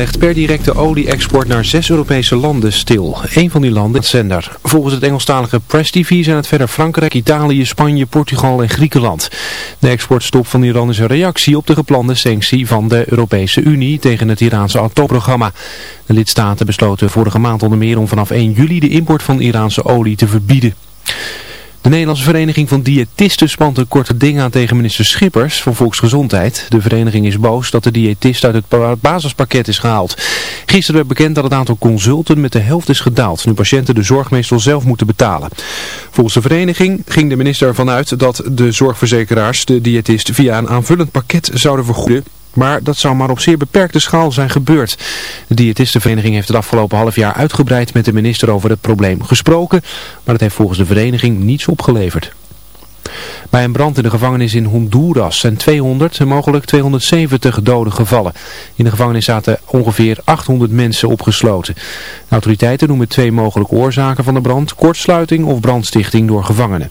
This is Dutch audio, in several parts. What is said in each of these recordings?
legt per directe olie-export naar zes Europese landen stil. Een van die landen is zender. Volgens het Engelstalige Press TV zijn het verder Frankrijk, Italië, Spanje, Portugal en Griekenland. De exportstop van Iran is een reactie op de geplande sanctie van de Europese Unie tegen het Iraanse atoomprogramma. De lidstaten besloten vorige maand onder meer om vanaf 1 juli de import van Iraanse olie te verbieden. De Nederlandse Vereniging van Diëtisten spant een korte ding aan tegen minister Schippers van Volksgezondheid. De vereniging is boos dat de diëtist uit het basispakket is gehaald. Gisteren werd bekend dat het aantal consulten met de helft is gedaald, nu patiënten de zorg meestal zelf moeten betalen. Volgens de vereniging ging de minister ervan uit dat de zorgverzekeraars de diëtist via een aanvullend pakket zouden vergoeden. Maar dat zou maar op zeer beperkte schaal zijn gebeurd. De diëtistenvereniging heeft het afgelopen half jaar uitgebreid met de minister over het probleem gesproken. Maar dat heeft volgens de vereniging niets opgeleverd. Bij een brand in de gevangenis in Honduras zijn 200 en mogelijk 270 doden gevallen. In de gevangenis zaten ongeveer 800 mensen opgesloten. Autoriteiten noemen twee mogelijke oorzaken van de brand, kortsluiting of brandstichting door gevangenen.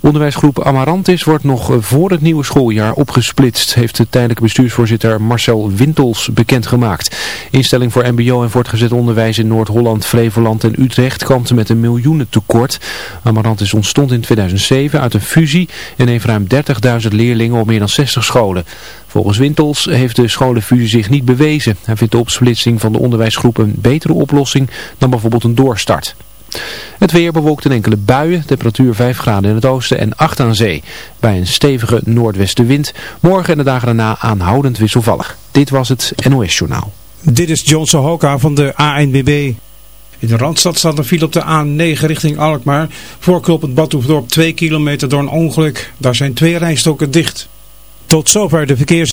Onderwijsgroep Amarantis wordt nog voor het nieuwe schooljaar opgesplitst, heeft de tijdelijke bestuursvoorzitter Marcel Wintels bekendgemaakt. Instelling voor mbo en voortgezet onderwijs in Noord-Holland, Flevoland en Utrecht kampte met een miljoenentekort. Amarantis ontstond in 2007 uit een fusie en heeft ruim 30.000 leerlingen op meer dan 60 scholen. Volgens Wintels heeft de scholenfusie zich niet bewezen. Hij vindt de opsplitsing van de onderwijsgroep een betere oplossing dan bijvoorbeeld een doorstart. Het weer bewolkt in enkele buien, temperatuur 5 graden in het oosten en 8 aan zee. Bij een stevige noordwestenwind, morgen en de dagen daarna aanhoudend wisselvallig. Dit was het NOS Journaal. Dit is John Sohoka van de ANBB. In de Randstad staat een file op de A9 richting Alkmaar. Voorknopend Badhoefdorp 2 kilometer door een ongeluk. Daar zijn twee rijstokken dicht. Tot zover de verkeers...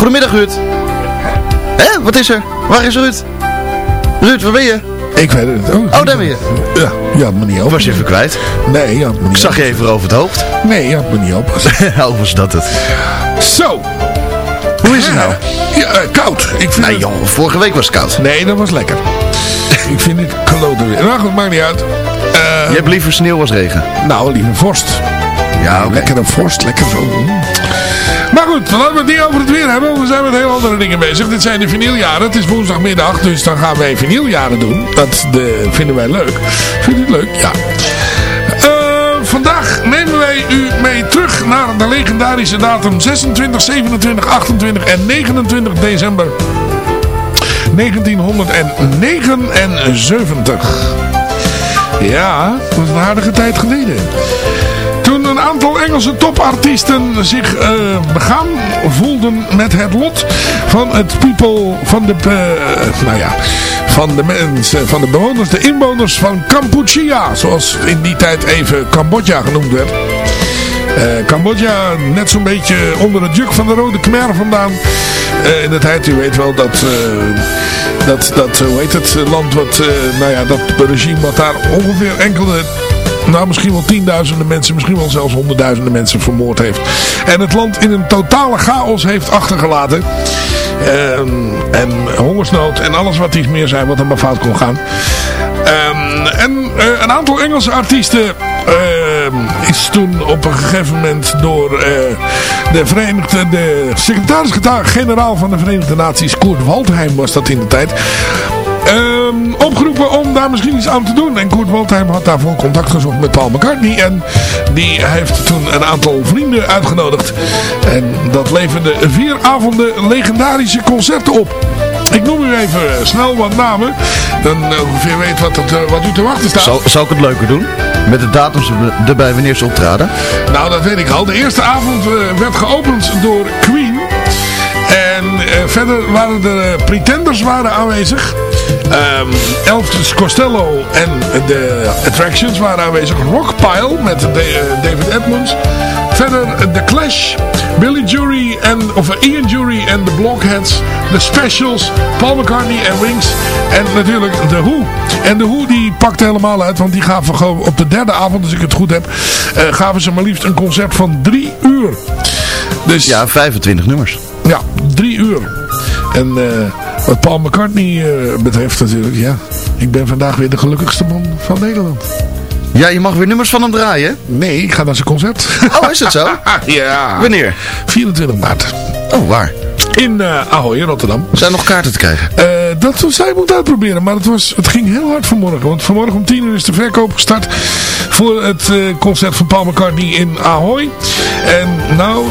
Goedemiddag Ruud. Hé, wat is er? Waar is Ruud? Ruud, waar ben je? Ik weet het. Oh, oh daar ben je. Ja, ja, me niet op. Was je even kwijt? Nee, ja, Ik zag je even over het hoofd. Nee, ja, me niet op. Hoe was dat het? Zo. Hoe is het nou? Ja, uh, koud. Ik vind het... joh, vorige week was het koud. Nee, dat was lekker. ik vind het klote weer. Nou goed, maakt niet uit. Uh, je hebt liever sneeuw als regen? Nou, liever vorst. Ja. Okay. Lekker een vorst, lekker zo. Maar goed, laten we het niet over het weer hebben. We zijn met heel andere dingen bezig. Dit zijn de vinyljaren. Het is woensdagmiddag, dus dan gaan wij vinyljaren doen. Dat de, vinden wij leuk. Vind je het leuk? Ja. Uh, vandaag nemen wij u mee terug naar de legendarische datum 26, 27, 28 en 29 december 1979. Ja, dat is een aardige tijd geleden. Aantal Engelse topartiesten zich uh, begaan voelden met het lot van het people, van de, uh, nou ja, van de mensen, van de bewoners, de inwoners van Kampuchea, zoals in die tijd even Cambodja genoemd werd. Cambodja net zo'n beetje onder het juk van de Rode Khmer vandaan. In de tijd, u weet wel dat, dat, dat hoe heet het land wat, nou ja, dat regime wat daar ongeveer enkele nou misschien wel tienduizenden mensen, misschien wel zelfs honderdduizenden mensen vermoord heeft. En het land in een totale chaos heeft achtergelaten. Ehm, en hongersnood en alles wat iets meer zijn wat er maar fout kon gaan. Ehm, en eh, een aantal Engelse artiesten ehm, is toen op een gegeven moment door eh, de Verenigde, de secretaris-generaal van de Verenigde Naties, Koert Waldheim was dat in de tijd, ehm, opgeroepen om daar misschien iets aan te doen. En Koert Waldheim had daarvoor contact gezocht met Paul McCartney. En die heeft toen een aantal vrienden uitgenodigd. En dat leverde vier avonden legendarische concerten op. Ik noem u even snel wat namen. Dan eh, ongeveer weet wat, het, eh, wat u te wachten staat. Zal, zal ik het leuker doen? Met de datums erbij wanneer ze optraden? Nou, dat weet ik al. De eerste avond eh, werd geopend door Queen. En eh, verder waren de Pretenders waren aanwezig. Ehm Elvis Costello en de Attractions waren aanwezig. Rockpile met de- eh, David Edmonds. Verder eh, The Clash, Billy Jury en, of eh, Ian Jury en The Blockheads. The Specials, Paul McCartney en Wings. En natuurlijk The Who. En The Who die pakte helemaal uit. Want die gaven gewoon op de derde avond, als ik het goed heb, gaven ze maar liefst een concert van drie uur. Dus Ja, 25 nummers. ja, drie uur. En eh, wat Paul McCartney eh, betreft natuurlijk, ja. Ik ben vandaag weer de gelukkigste man van Nederland. Ja, je mag weer nummers van hem draaien. Nee, ik ga naar zijn concert. Oh, is dat zo? ja. Wanneer? 24 maart. Oh, waar? In eh Ahoy, in Rotterdam. Zijn er nog kaarten te krijgen? Eh, dat zij moet uitproberen, maar het, was, het ging heel hard vanmorgen. Want vanmorgen om 10 uur is de verkoop gestart voor het eh, concert van Paul McCartney in Ahoy. En nou,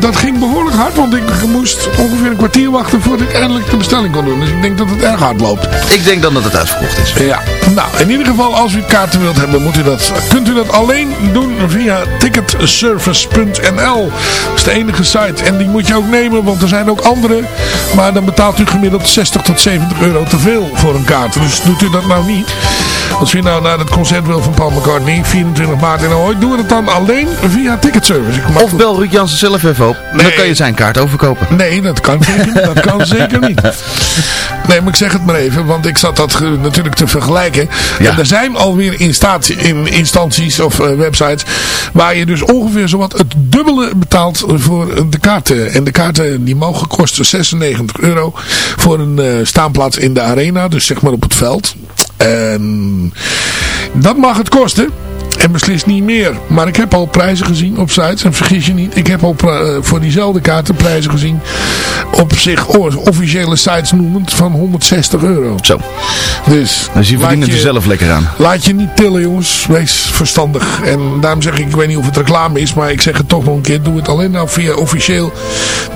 dat ging behoorlijk hard, want ik moest ongeveer een kwartier wachten voordat ik eindelijk de bestelling kon doen. Dus ik denk dat het erg hard loopt. Ik denk dan dat het uitverkocht is. Ja, nou in ieder geval als u kaarten wilt hebben, moet u dat, kunt u dat alleen doen via ticketservice.nl. Dat is de enige site en die moet je ook nemen, want er zijn ook andere. Maar dan betaalt u gemiddeld 60 tot 70 euro te veel voor een kaart. Dus doet u dat nou niet. Als u nou naar het concert wil van Paul McCartney, 24 maart in Ahoy, doe het dan alleen via ticketservice. Ik mag Of bel Ruud Jansen zelf even op. Nee. Dan kan je zijn kaart overkopen. Nee, dat kan zeker, niet. dat kan zeker niet. Nee, maar ik zeg het maar even, want ik zat dat ge- natuurlijk te vergelijken. Ja. En er zijn alweer instatie, in instanties of eh, websites waar je dus ongeveer zowat het dubbele betaalt voor eh, de kaarten. En de kaarten die mogen kosten 96 euro voor een eh, staanplaats in de arena, dus zeg maar op het veld. En dat mag het kosten. En beslist niet meer. Maar ik heb al prijzen gezien op sites. En vergis je niet. Ik heb al eh, voor diezelfde kaarten prijzen gezien. Op zich officiële sites noemend van 160 euro. Zo. Dus, Dus je verdient het er zelf lekker aan. Laat je niet tillen jongens. Wees verstandig. En daarom zeg ik, ik weet niet of het reclame is. Maar ik zeg het toch nog een keer. Doe het alleen nou via officieel,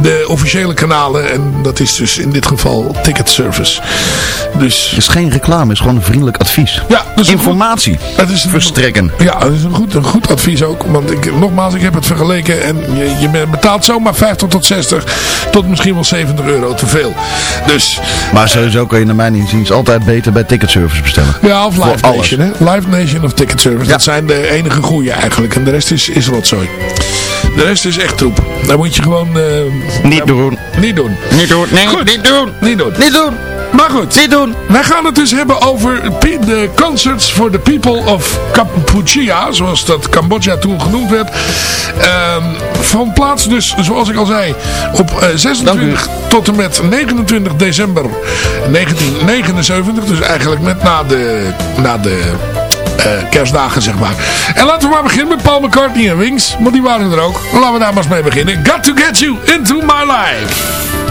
de officiële kanalen. En dat is dus in dit geval Ticket Service. Dus Het is geen reclame, het is gewoon een vriendelijk advies. ja, Informatie het is verstrekken. ja, dat is een goed, een goed advies ook. Want ik, nogmaals, ik heb het vergeleken. En je, je betaalt zomaar 50 tot 60 tot misschien wel 70 euro te veel. Dus Maar sowieso kan je naar mijn inziens altijd beter bij ticketservice bestellen. ja, of Live. Nation. Hè? Live Nation of Ticket Service. Ja. Dat zijn de enige goede eigenlijk. En de rest is, is rotzooi. De rest is echt troep. Daar moet je gewoon... eh, Niet doen. Niet doen. Niet doen. Nee, Goed. niet doen. Niet doen. Niet doen. Maar goed. Niet doen. Wij gaan het dus hebben over de concerts for the people of Kampuchea, zoals dat Cambodja toen genoemd werd. Ehm, van plaats dus, zoals ik al zei, op eh, 26 tot en met 29 december 1979. Dus eigenlijk met na de, na de eh, kerstdagen, zeg maar. En laten we maar beginnen met Paul McCartney en Wings, want die waren er ook. Laten we daar maar eens mee beginnen. Got to get you into my life.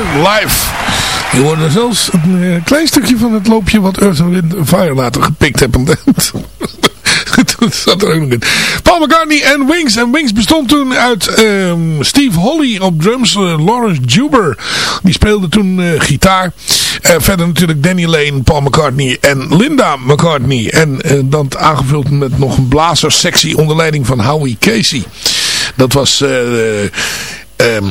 Live. Je hoorde zelfs een eh, klein stukje van het loopje wat Earth Wind Fire later gepikt hebben. Toen zat er ook nog in. Paul McCartney en Wings. En Wings bestond toen uit ehm, Steve Holly op drums. eh, Lawrence Juber. Die speelde toen eh, gitaar. Verder natuurlijk Danny Lane, Paul McCartney en Linda McCartney. En dat aangevuld met nog een blazerssectie onder leiding van Howie Casey. Dat was... ehm,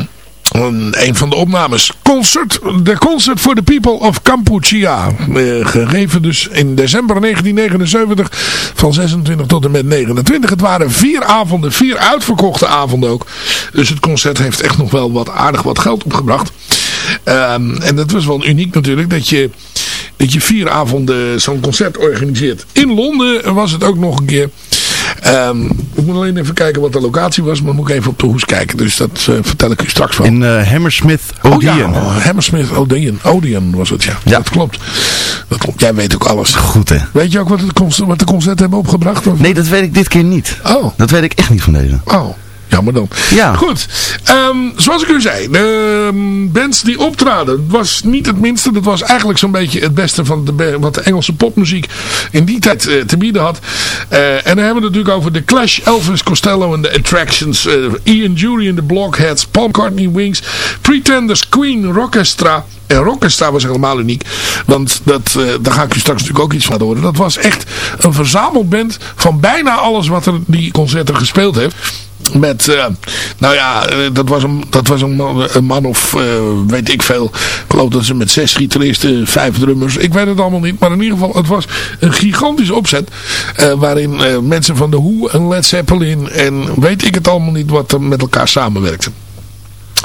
een een van de opnames. Concert, de Concert for the People of Kampuchea. Eh, gegeven dus in december 1979 van 26 tot en met 29. Het waren vier avonden, vier uitverkochte avonden ook. Dus het concert heeft echt nog wel wat aardig wat geld opgebracht. Ehm, en dat was wel uniek natuurlijk dat je, dat je vier avonden zo'n concert organiseert. In Londen was het ook nog een keer. Ehm, ik moet alleen even kijken wat de locatie was, maar moet ik even op de hoes kijken. Dus dat eh, vertel ik u straks wel. In eh, Hammersmith Oh ja, Odeon. oh, Hammersmith Odeon. Odeon was het, ja. Ja. Dat klopt. Dat klopt. Jij weet ook alles. Goed hè. Weet je ook wat, het concert, wat de concerten hebben opgebracht? Of? Nee, dat weet ik dit keer niet. Oh, Dat weet ik echt niet van deze. oh. Jammer dan. Ja. Goed. Ehm, zoals ik u zei. De ehm, bands die optraden. was niet het minste. Dat was eigenlijk zo'n beetje het beste van de, wat de Engelse popmuziek in die tijd eh, te bieden had. Eh, en dan hebben we het natuurlijk over The Clash, Elvis Costello en The Attractions. eh, Ian Jury en The Blockheads. Paul McCartney Wings. Pretenders, Queen, Rockestra. En Rockestra was helemaal uniek. Want dat, daar ga ik u straks natuurlijk ook iets van horen. Dat was echt een verzamelband van bijna alles wat er die concerten gespeeld heeft. Met, eh, nou ja, eh, dat was een, dat was een, man, een man of eh, weet ik veel. Ik geloof dat ze met zes gitaristen, vijf drummers. Ik weet het allemaal niet. Maar in ieder geval, het was een gigantische opzet. waarin mensen van de Who en Led Zeppelin en weet ik het allemaal niet wat er met elkaar samenwerkten.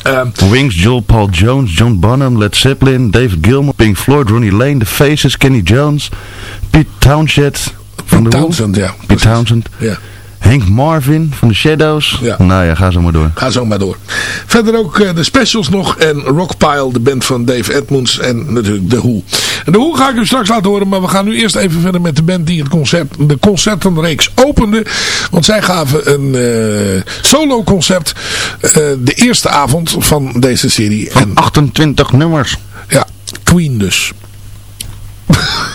Ehm, Wings, Joel Paul Jones, John Bonham, Led Zeppelin, David Gilmour, Pink Floyd, Ronnie Lane, The Faces, Kenny Jones, Pete Townshend van de Who. Townsend, ja. Pete. Townsend. Ja. Hank Marvin van de Shadows. Ja. Nou ja, ga zo maar door. Ga zo maar door. Verder ook eh, de specials nog. En Rockpile, de band van Dave Edmunds. En natuurlijk The Who. En The Who ga ik u straks laten horen. Maar we gaan nu eerst even verder met de band die het concert, de concertenreeks opende. Want zij gaven een eh, solo concert. eh, de eerste avond van deze serie. En 28 nummers. ja, Queen dus.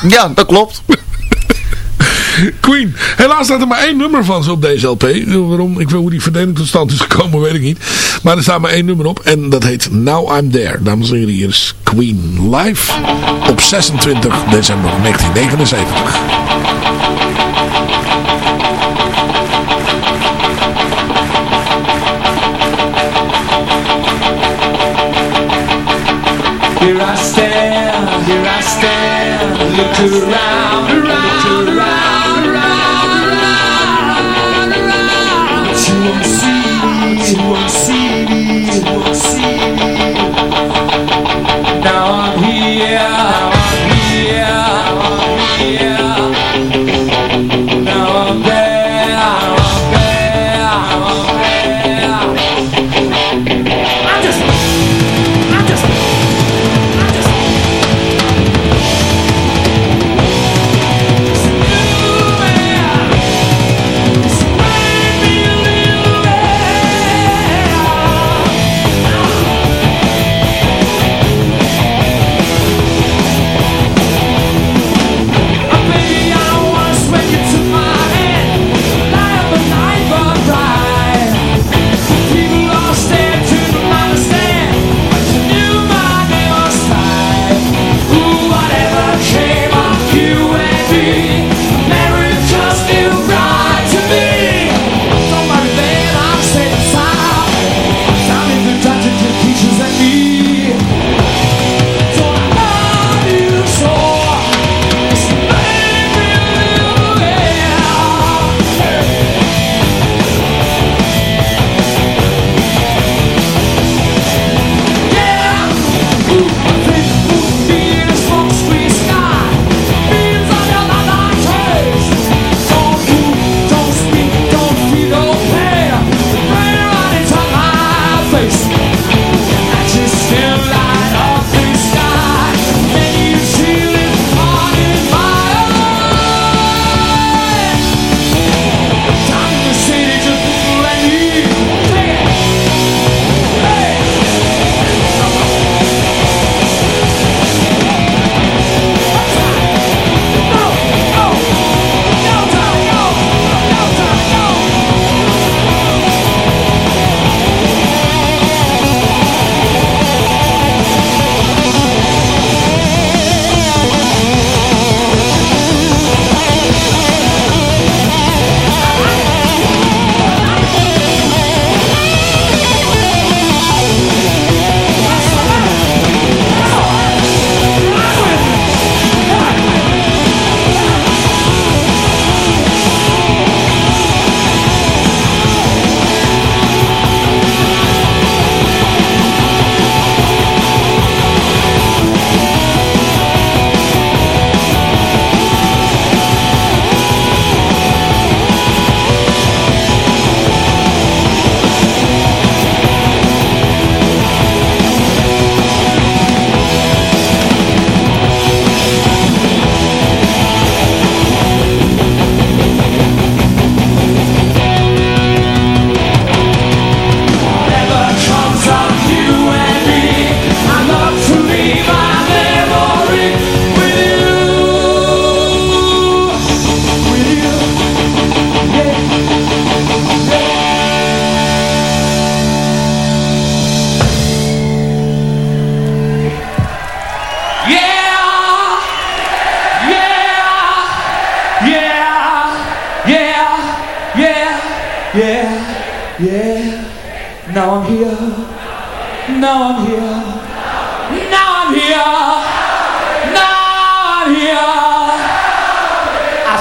Ja, dat klopt. Queen. Helaas staat er maar één nummer van ze op deze LP. Waarom? Ik weet hoe die verdeling tot stand is gekomen, weet ik niet. Maar er staat maar één nummer op. En dat heet Now I'm There. Dames en heren, hier is Queen live op 26 december 1979. Here I stand, here I stand, look around, look around,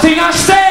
I think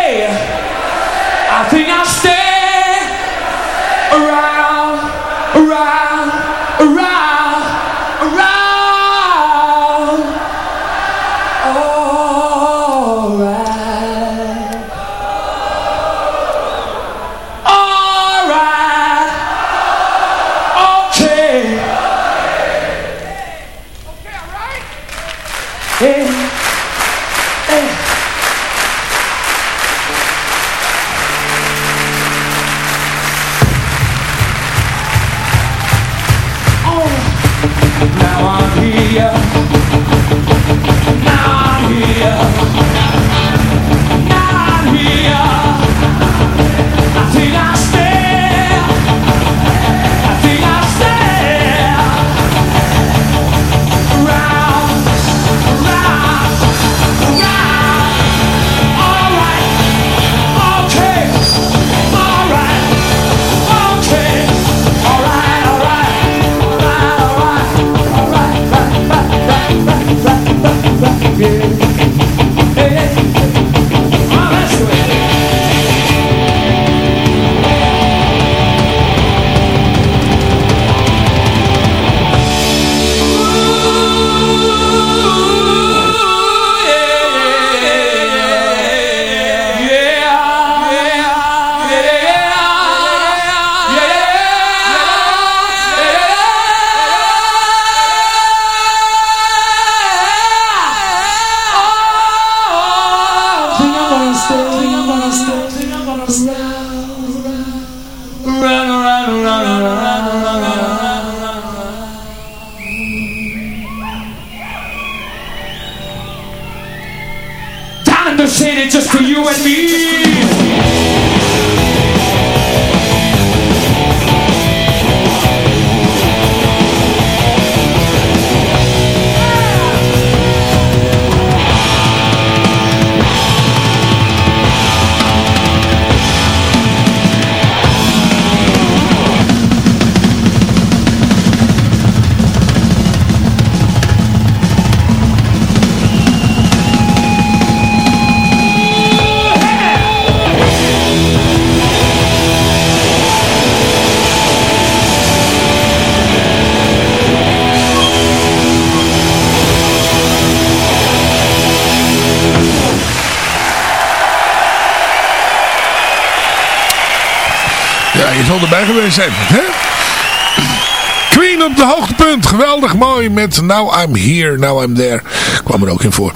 Now I'm Here, Now I'm There. Kwam er ook in voor.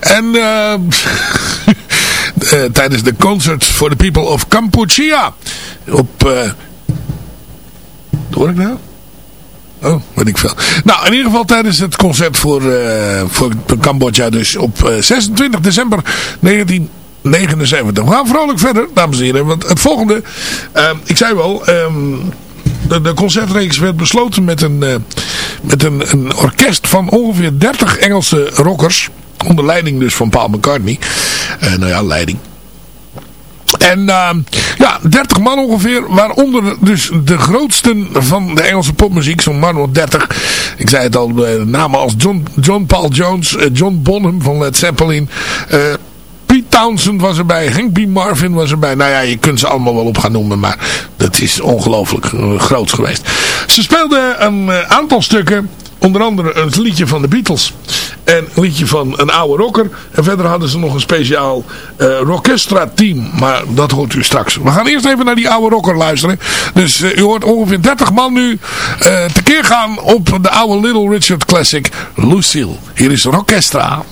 En eh, eh, tijdens de Concert for the People of Kampuchea. Op... eh hoor ik nou? Oh, weet ik veel. Nou, in ieder geval tijdens het concert voor, voor Cambodja dus op eh, 26 december 1979. We gaan vrolijk verder, dames en heren. Want het volgende, eh, ik zei wel, ehm, de, de concertreeks werd besloten met een, eh, met een, een orkest van ongeveer 30 Engelse rockers. Onder leiding dus van Paul McCartney. Eh, nou ja, leiding. En uh, ja, 30 man ongeveer, waaronder dus de grootsten van de Engelse popmuziek, zo'n man of 30. Ik zei het al, uh, namen als John, John Paul Jones, John Bonham van Led Zeppelin, Pete Townsend was erbij, Hank B. Marvin was erbij. Nou ja, je kunt ze allemaal wel op gaan noemen, maar is ongelooflijk groot geweest. Ze speelden een aantal stukken Onder andere een liedje van de Beatles. En een liedje van een oude rocker. En verder hadden ze nog een speciaal uh, Rockestra team. Maar dat hoort u straks. We gaan eerst even naar die oude rocker luisteren. Dus uh, u hoort ongeveer 30 man nu uh, tekeer gaan op de oude Little Richard Classic Lucille. Hier is Rockestra.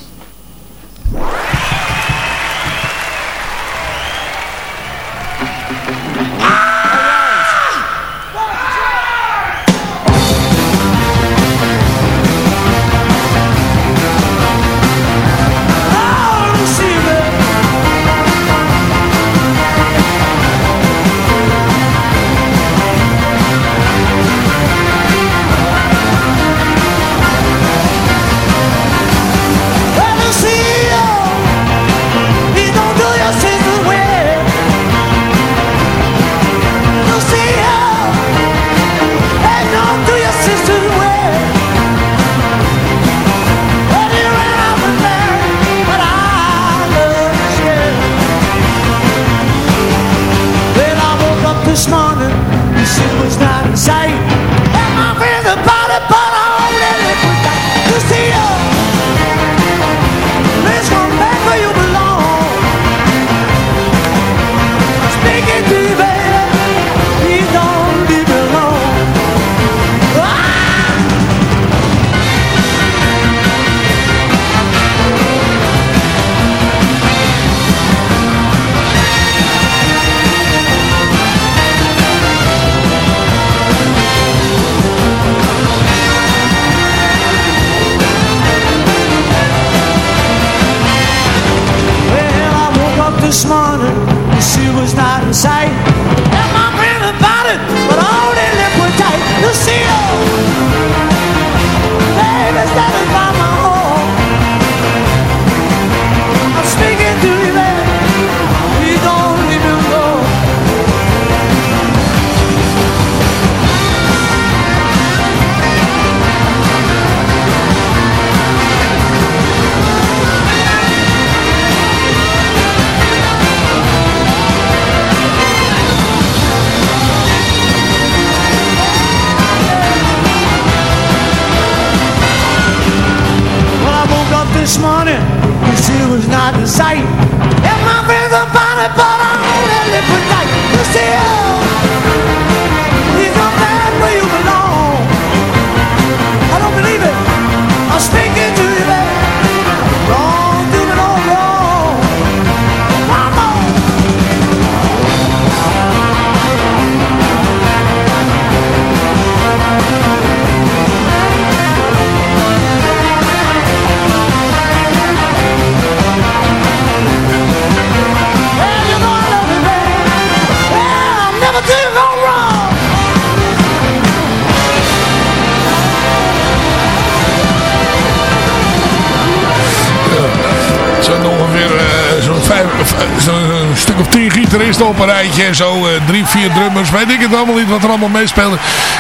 Een rijtje. En zo eh, drie, vier drummers. Weet ik het allemaal niet wat er allemaal meespeelde.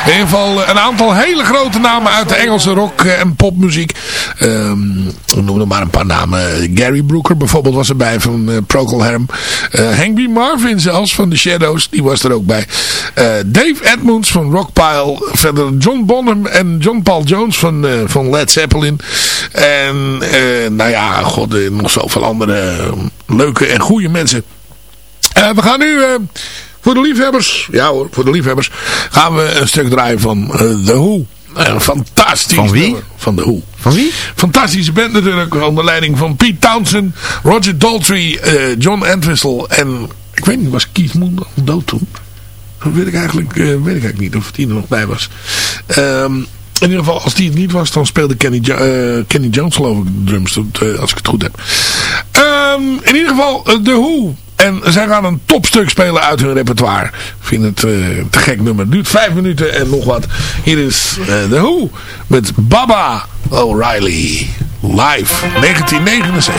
In ieder geval eh, een aantal hele grote namen uit de Engelse rock- eh, en popmuziek. Ehm noem er maar een paar namen. Gary Brooker bijvoorbeeld was erbij van eh, Procol Harum. Eh, Hank B. Marvin zelfs van The Shadows. Die was er ook bij. Dave Edmunds van Rockpile. Verder John Bonham en John Paul Jones van, van Led Zeppelin. En nou ja, god, nog zoveel andere leuke en goede mensen. Eh, we gaan nu... eh, voor de liefhebbers, ja hoor, voor de liefhebbers, gaan we een stuk draaien van eh, The Who. Een fantastisch Van wie? nummer. Van The Who. Van wie? Fantastische band natuurlijk, onder leiding van Pete Townsend, Roger Daltrey, John Entwistle en, ik weet niet, was Keith Moon al dood toen? Dat weet ik eigenlijk, weet ik eigenlijk niet of die er nog bij was. Ehm, in ieder geval, als die het niet was, dan speelde Kenny, Jo- Kenny Jones geloof ik drums, als ik het goed heb. Ehm, in ieder geval, The Who. En zij gaan een topstuk spelen uit hun repertoire. Ik vind het eh, te gek nummer. Het duurt vijf minuten en nog wat. Hier is eh, The Who met Baba O'Reilly. Live 1979.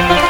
Thank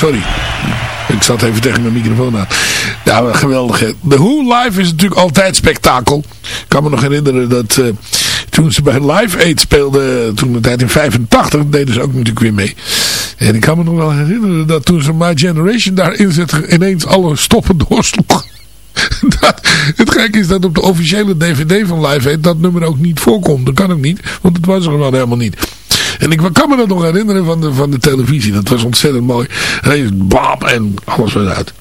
sorry. Ik zat even tegen mijn microfoon aan. Ja, geweldig. De Who Live is natuurlijk altijd spektakel. Ik kan me nog herinneren dat uh, toen ze bij Live Aid speelden, toen de tijd in 85, deden ze ook natuurlijk weer mee. En ik kan me nog wel herinneren dat toen ze My Generation daarin zetten, ineens alle stoppen doorsloeg. Dat, het gekke is dat op de officiële DVD van Live Aid dat nummer ook niet voorkomt. Dat kan ook niet, want het was er gewoon helemaal niet. En ik kan me dat nog herinneren van de, van de televisie. Dat was ontzettend mooi. En bam en alles was uit.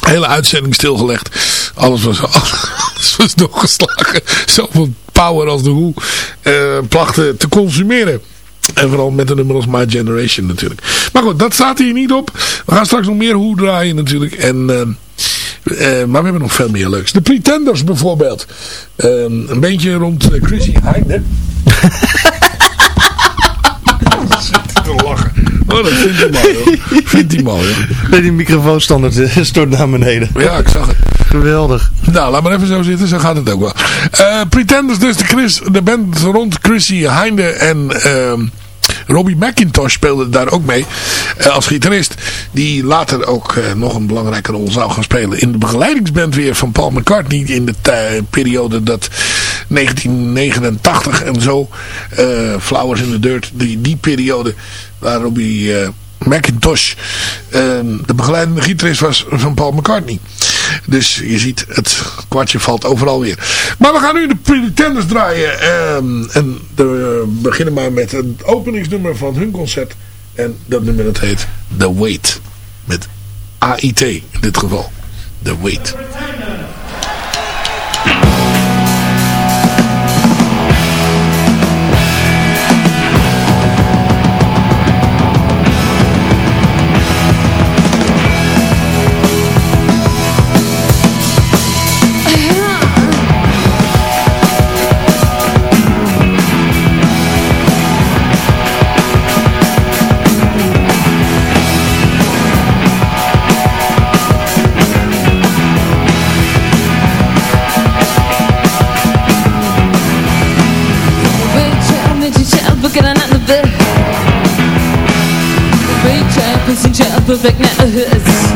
Hele uitzending stilgelegd. Alles was, alles was doorgeslagen. Zoveel power als de hoe uh, plachten te consumeren. En vooral met een nummer als My Generation natuurlijk. Maar goed, dat staat hier niet op. We gaan straks nog meer hoe draaien natuurlijk. En... Uh, uh, maar we hebben nog veel meer leuks. De Pretenders bijvoorbeeld. Een beetje rond Chrissy Hynde. te lachen. Oh, dat vindt hij mooi hoor. Vindt hij mooi hoor. Die microfoonstandaard stort naar beneden. Ja, ik zag het. Geweldig. Nou, laat maar even zo zitten, zo gaat het ook wel. Uh, Pretenders dus, de, Chris, de band rond Chrissy Heinde en... Uh, Robbie McIntosh speelde daar ook mee uh, als gitarist. Die later ook uh, nog een belangrijke rol zou gaan spelen in de begeleidingsband weer van Paul McCartney. In de periode dat 1989 en zo. Uh, Flowers in the Dirt. Die, die periode waar Robbie McIntosh de begeleidende gitarist was van Paul McCartney. Dus je ziet, het kwartje valt overal weer. Maar we gaan nu de Pretenders draaien. En, en we beginnen maar met het openingsnummer van hun concert. En dat nummer dat heet The Wait. Met AIT in dit geval. The Wait. perfect mir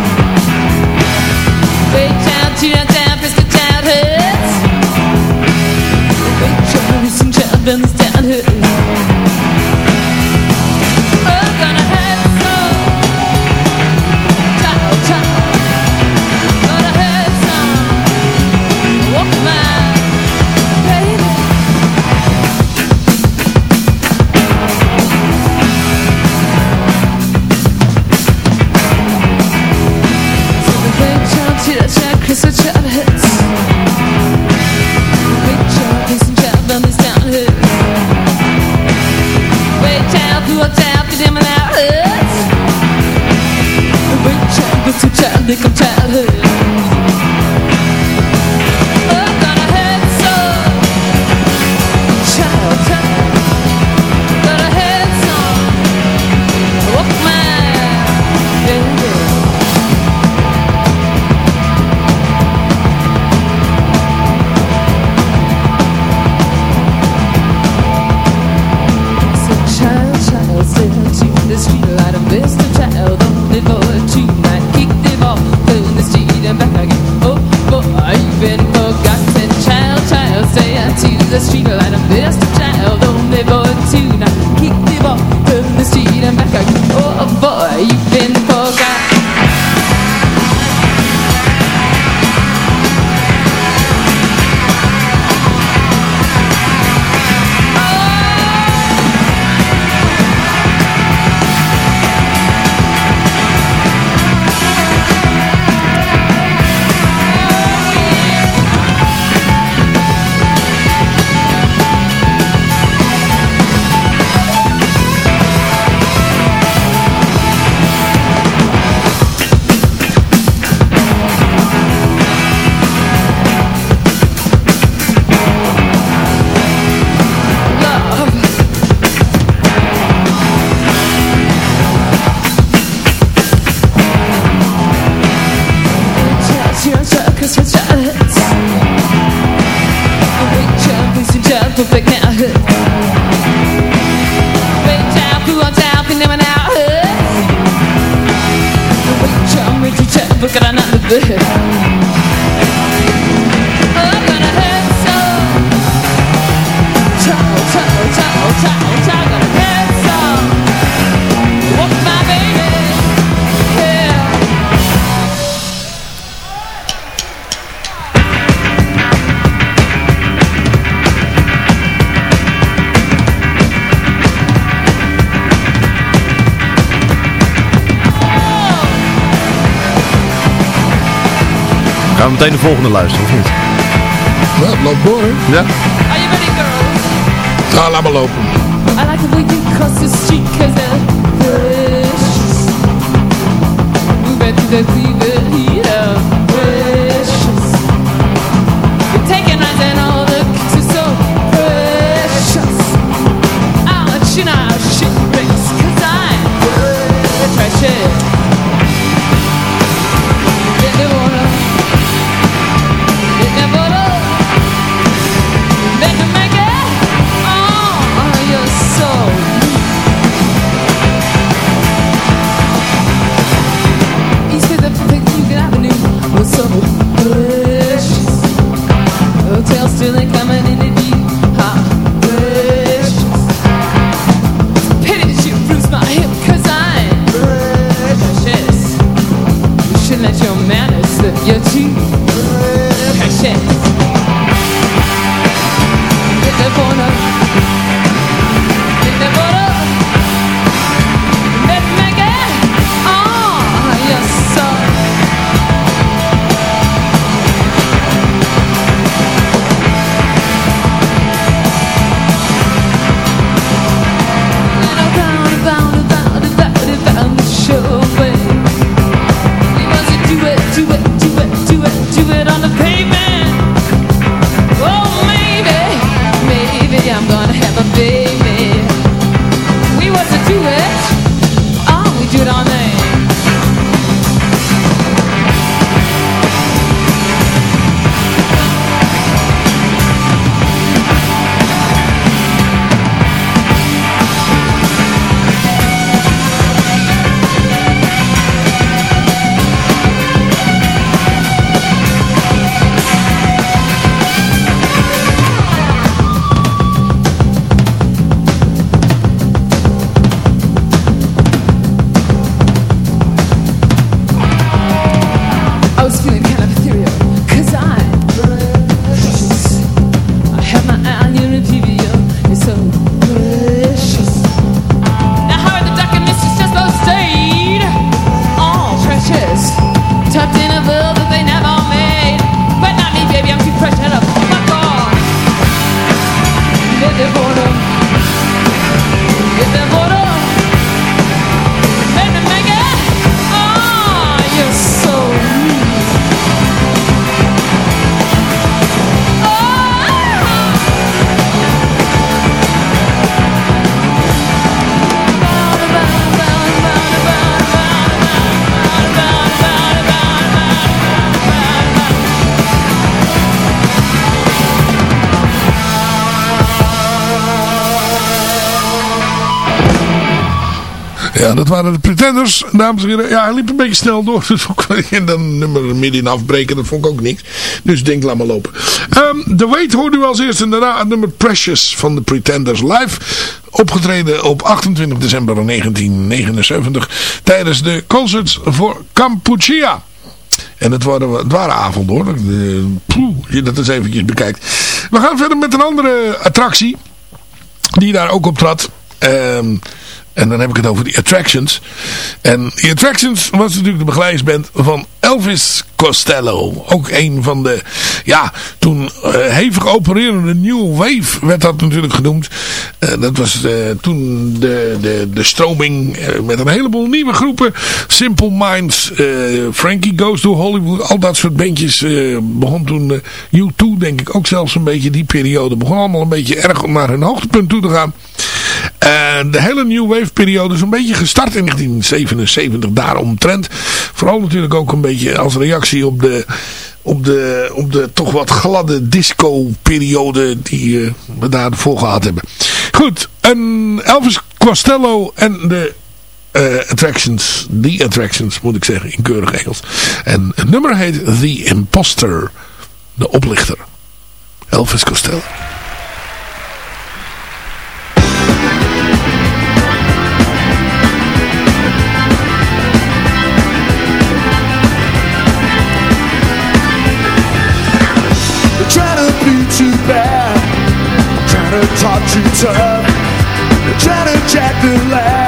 meteen de volgende luisteren, of niet? Nou, loop door, hè. Ja. Are you ready, girls? Nou, laat maar lopen. I like the street cause the fever heat Ja, dat waren de Pretenders, dames en heren. Ja, hij liep een beetje snel door. Dus ook, en dan nummer midden afbreken, dat vond ik ook niks. Dus denk, laat maar lopen. Ehm The Wait hoorde u als eerste en daarna het nummer Precious van de Pretenders live. Opgetreden op 28 december 1979 tijdens de concerts voor Kampuchea. En het waren, het waren avonden hoor. De, als je dat eens eventjes bekijkt. We gaan verder met een andere attractie. Die daar ook op trad. Ehm en dan heb ik het over die Attractions. En die Attractions was natuurlijk de begeleidingsband van Elvis Costello. Ook een van de, ja, toen uh, hevig opererende New Wave werd dat natuurlijk genoemd. Uh, dat was uh, toen de, de, de stroming met een heleboel nieuwe groepen. Simple Minds, Frankie Goes to Hollywood, al dat soort bandjes begon toen. U2 denk ik ook zelfs een beetje die periode. Begon allemaal een beetje erg naar hun hoogtepunt toe te gaan. De hele New Wave periode is een beetje gestart in 1977 daaromtrent. Vooral natuurlijk ook een beetje als reactie op de, op de, op de toch wat gladde disco periode die uh, we daarvoor gehad hebben. Goed, en Elvis Costello en de eh, Attractions, The Attractions moet ik zeggen, in keurig Engels. En het nummer heet The Imposter, de oplichter. Elvis Costello. Too tough. They're trying to jack the laugh.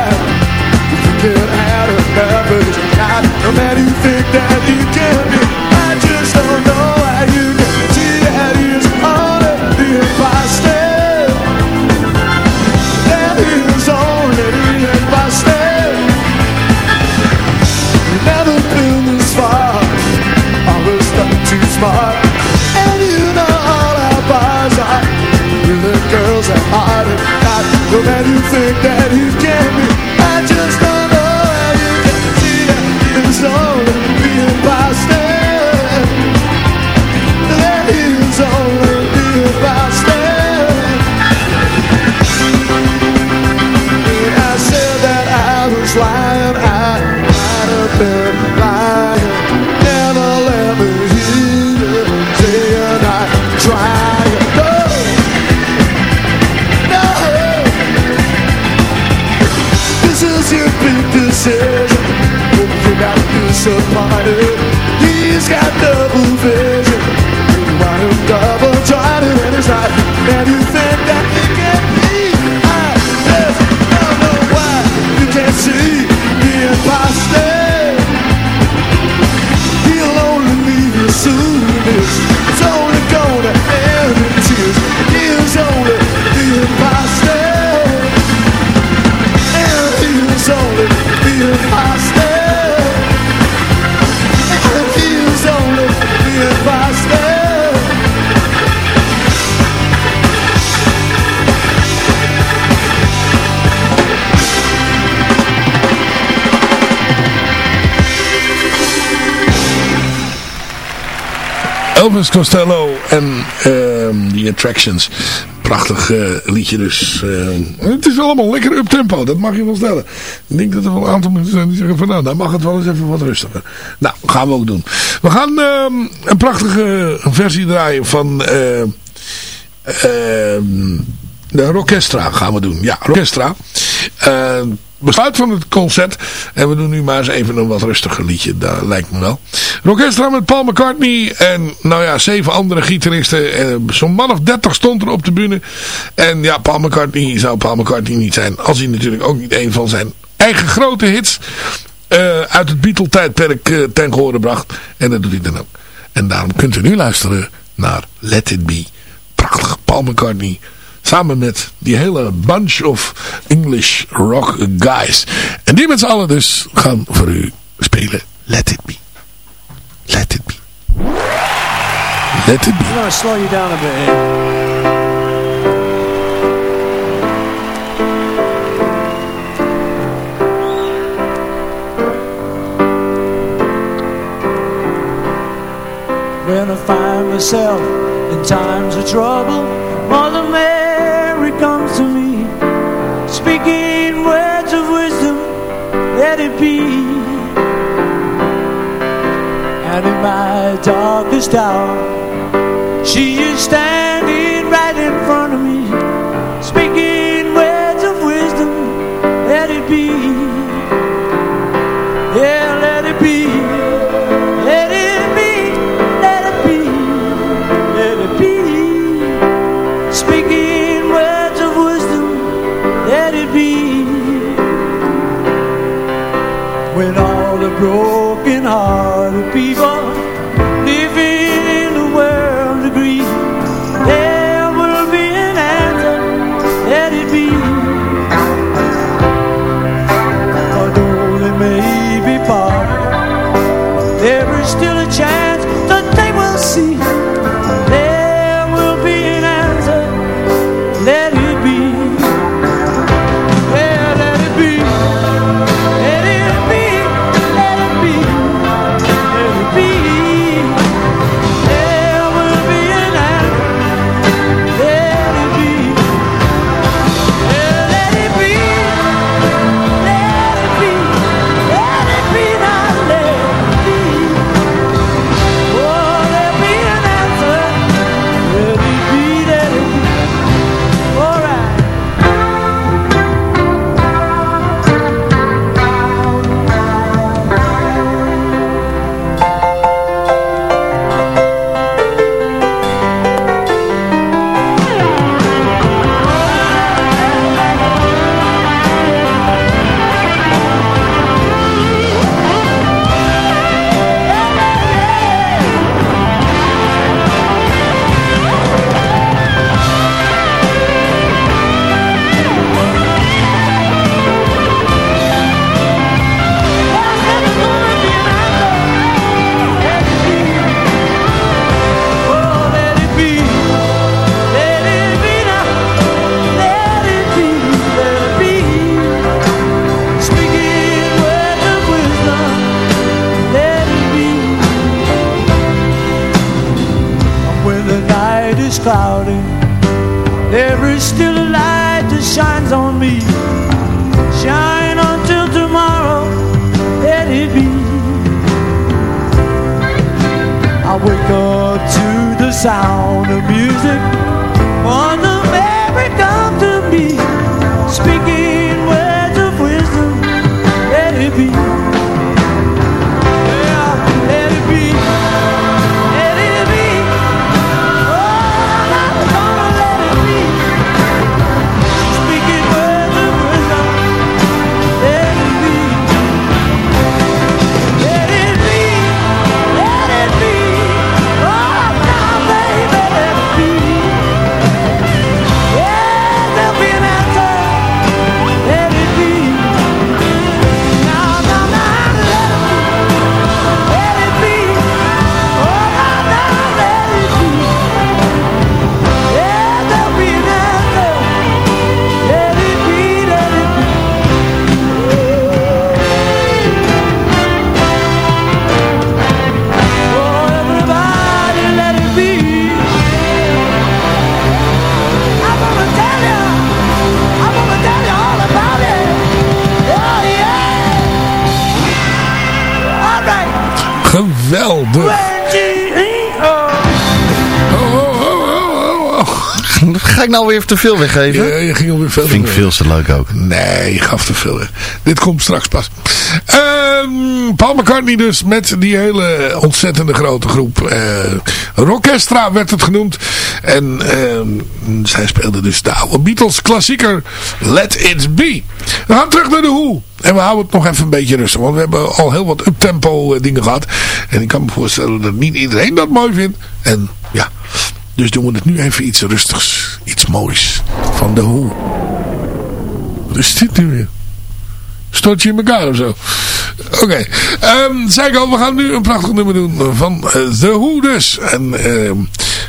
Elvis Costello en ehm The Attractions. Prachtig eh, liedje dus. eh, het is allemaal lekker up-tempo, dat mag je wel stellen. Ik denk dat er wel een aantal mensen zijn die zeggen van nou, dan mag het wel eens even wat rustiger. Nou, gaan we ook doen. We gaan ehm, een prachtige versie draaien van... eh, ehm, de Rockestra gaan we doen. Ja, Rockestra. Besluit van het concert. En we doen nu maar eens even een wat rustiger liedje. Dat lijkt me wel. Rockestra met Paul McCartney. En nou ja, zeven andere gitaristen. Eh, Zo'n man of dertig stond er op de bühne. En ja, Paul McCartney zou Paul McCartney niet zijn. Als hij natuurlijk ook niet een van zijn eigen grote hits. eh, uit het Beatle-tijdperk eh, ten gehore bracht. En dat doet hij dan ook. En daarom kunt u nu luisteren naar Let It Be. Prachtig Paul McCartney. Samen met die hele bunch of English rock guys. En die met z'n allen dus gaan voor u spelen Let It Be. Let It Be. Let It Be. I'm gonna slow you down a bit. When I find myself in times of trouble, Mother Mary speaking words of wisdom, let it be. And in my darkest hour, she is standing right in front of me, speaking words of wisdom, let it be. Shines on me. Shine until tomorrow, let it be. I wake up to the sound of music. On the memory come to me, Geweldig. Oh, oh, oh, oh, oh. Ga ik nou weer te veel weggeven? Ja, je ging alweer veel Vind ik te veel te leuk ook. Nee, je gaf te veel weg. Dit komt straks pas. Ehm, Paul McCartney dus met die hele ontzettende grote groep. eh Rockestra werd het genoemd. En ehm, zij speelde dus de oude Beatles klassieker Let It Be. We gaan terug naar de Who. En we houden het nog even een beetje rustig. Want we hebben al heel wat uptempo eh, dingen gehad. En ik kan me voorstellen dat niet iedereen dat mooi vindt. En ja, dus doen we het nu even iets rustigs. Iets moois. Van de Who. Wat is dit nu weer? Stort je in elkaar of zo? Oké. Ehm zei ik al, we gaan nu een prachtig nummer doen van eh, The Who dus. En ehm,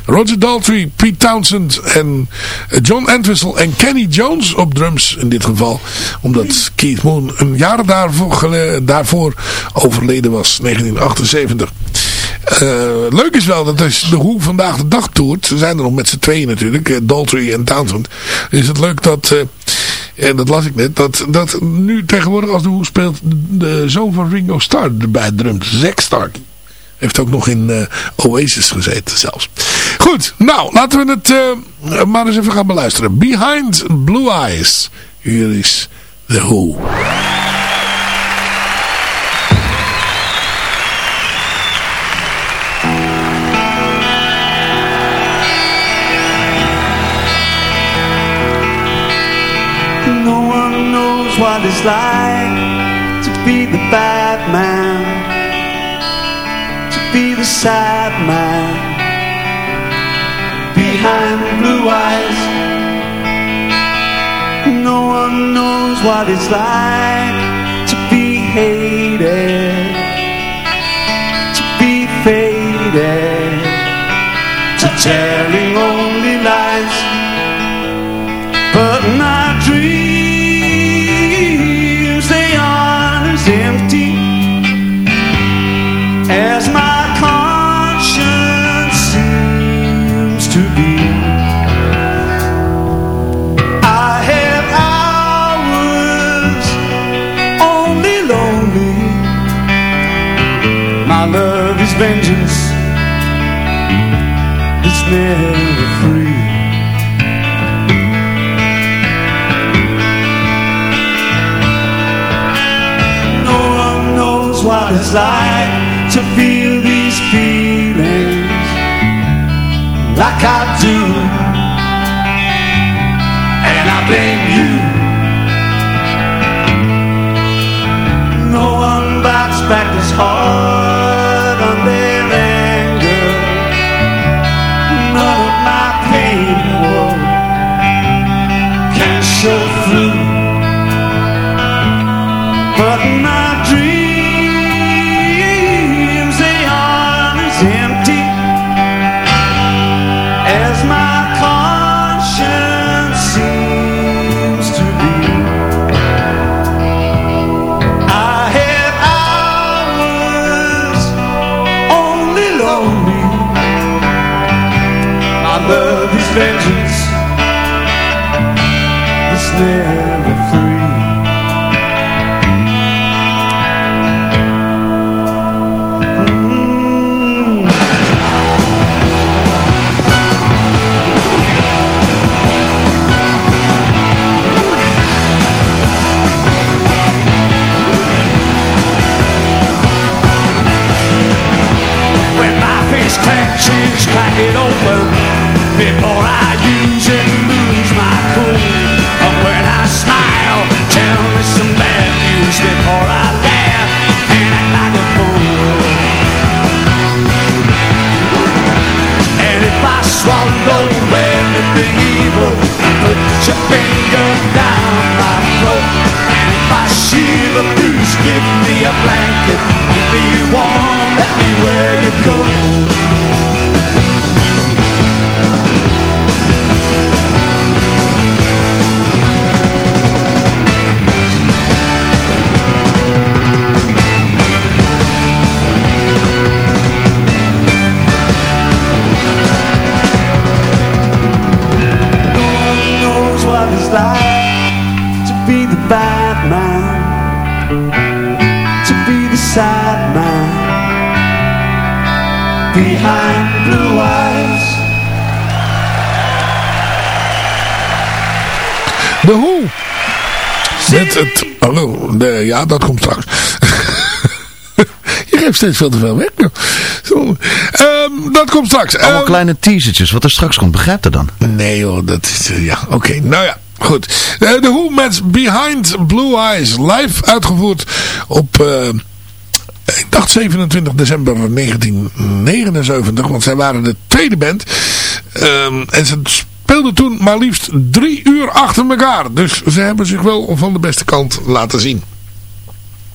Roger Daltrey, Pete Townsend en eh, John Entwistle en Kenny Jones op drums in dit geval. Omdat Keith Moon een jaar daarvoor, daarvoor overleden was, 1978. Eh, leuk is wel dat als de Who vandaag de dag toert. Ze zijn er nog met z'n tweeën natuurlijk. eh, Daltrey en Townsend. Is het leuk dat... en dat las ik net. Dat, dat nu tegenwoordig als de Who speelt. De zoon van Ringo Starr erbij drumt. Zack Stark. Heeft ook nog in eh, Oasis gezeten zelfs. Goed. Nou laten we het eh, maar eens even gaan beluisteren. Behind Blue Eyes. Hier is The Who. No one knows what it's like to be the bad man, sad man behind blue eyes. No one knows what it's like to be hated, to be faded, to telling only lies. But my is vengeance. It's never free. No one knows what it's like to feel my when I smile, tell me some bad news Before I laugh and act like a fool And if I swallow evil Put your finger down my throat. And if I shiver, please give me a blanket Keep me warm, let me where you go het... Hallo, de, ja, dat komt straks. Je geeft steeds veel te veel weg. Zo. Ehm, dat komt straks. Allemaal Ehm, kleine teasertjes. Wat er straks komt, begrijpt er dan? Nee hoor, dat is... eh, ja, oké. Nou ja, goed. Eh, De Hoe met Behind Blue Eyes. Live uitgevoerd op... eh, ik dacht 27 december 1979. Want zij waren de tweede band. Ehm, en ze speelden toen maar liefst drie uur achter elkaar. Dus ze hebben zich wel van de beste kant laten zien.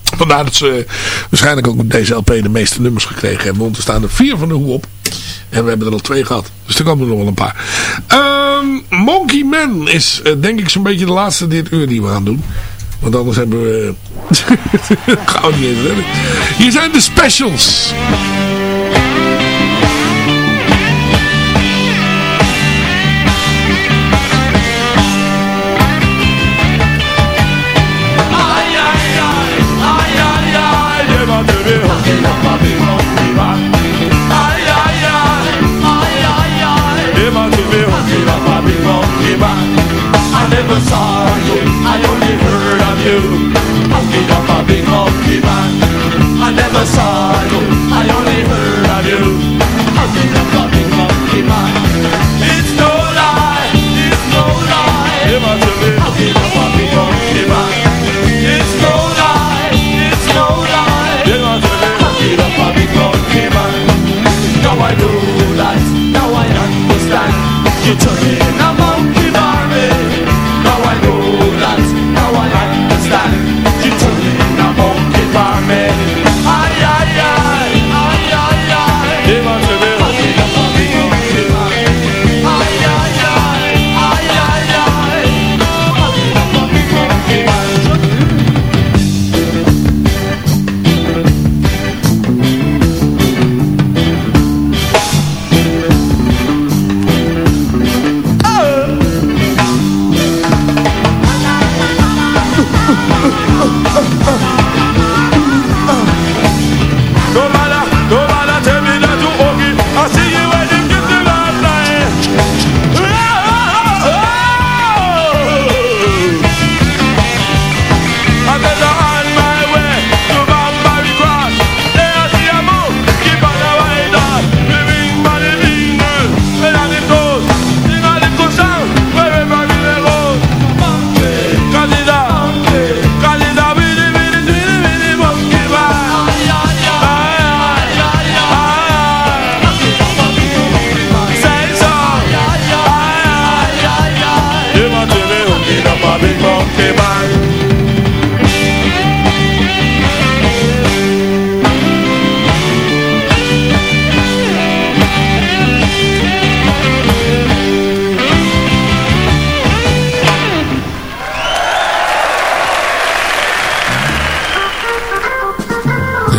Vandaar dat ze waarschijnlijk ook met deze LP de meeste nummers gekregen hebben. Want er staan er vier van de hoe op. En we hebben er al twee gehad. Dus er komen er nog wel een paar. Ehm, Monkey Man is eh, denk ik zo'n beetje de laatste dit uur die we gaan doen. Want anders hebben we... gaan we niet even redden. Hier zijn de specials.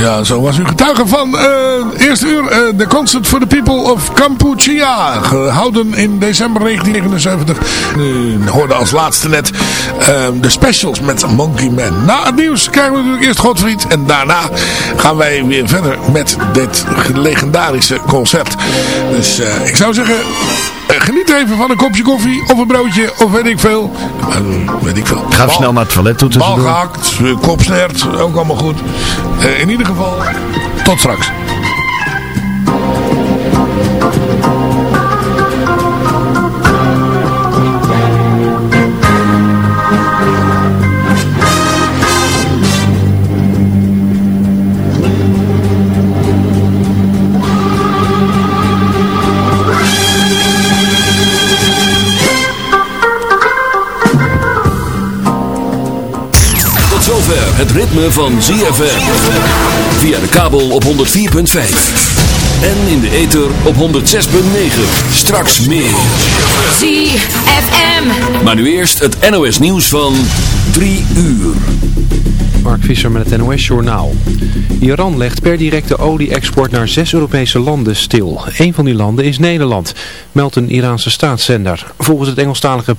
Ja, zo was u getuige van uh, eerste uur uh, de Concert for the People of Kampuchea. Gehouden in december 1979. Nu hoorde als laatste net uh, de specials met Monkey Man. Na het nieuws krijgen we natuurlijk eerst Godfried. En daarna gaan wij weer verder met dit legendarische concert. Dus ik zou zeggen... Geniet even van een kopje koffie of een broodje of weet ik veel. weet ik veel. Ga snel naar het toilet toe Bal gehakt, kopsnert, ook allemaal goed. In ieder geval, tot straks. Het ritme van ZFM. Via de kabel op 104.5. En in de ether op 106.9. Straks meer. ZFM. Maar nu eerst het NOS nieuws van 3 uur. Mark Visser met het NOS Journaal. Iran legt per directe olie-export naar zes Europese landen stil. Een van die landen is Nederland, meldt een Iraanse staatszender. Volgens het Engelstalige